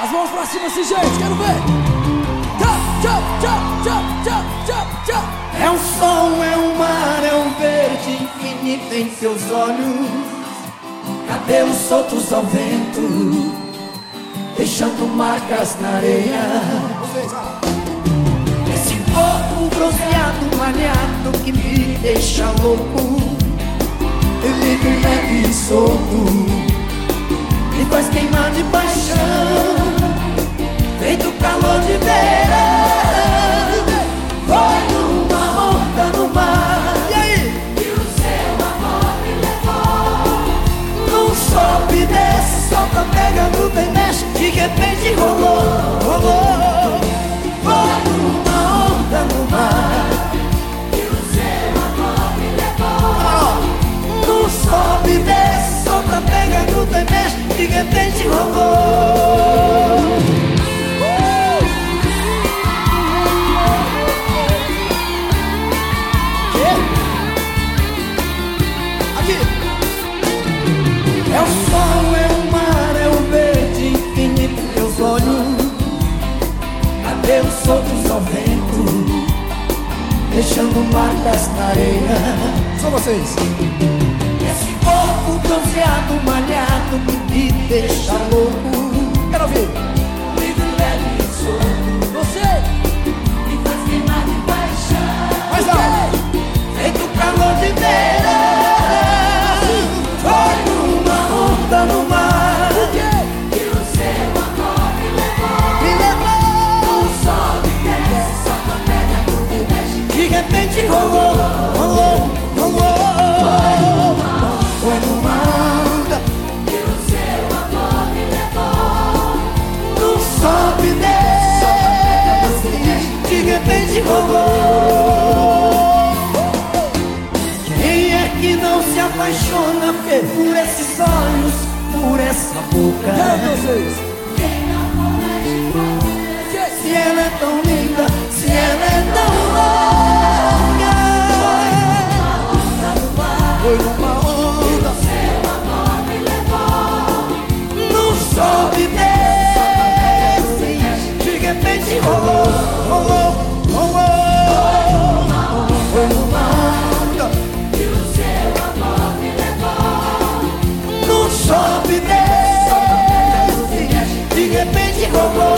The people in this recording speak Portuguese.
As mãos pra cima assim, gente, quero ver. É um som, é um mar, é um verde infinito em seus olhos. Cabelos soltos ao vento, deixando marcas na areia. Esse corpo bronzeado, malhado que me deixa louco. Livre, leve e solto mexe De repente rolou, rolou Foi numa onda no mar Que o seu amor me levou Num sobe e desce, solta, pega, gruda e mexe De repente rolou marcas na areia Só vocês. Esse corpo bronzeado, malhado me deixa louco Quero ouvir. Quem é que não se apaixona por esses olhos, por essa boca. Quem não coragem pode? Se ela é tão linda, levou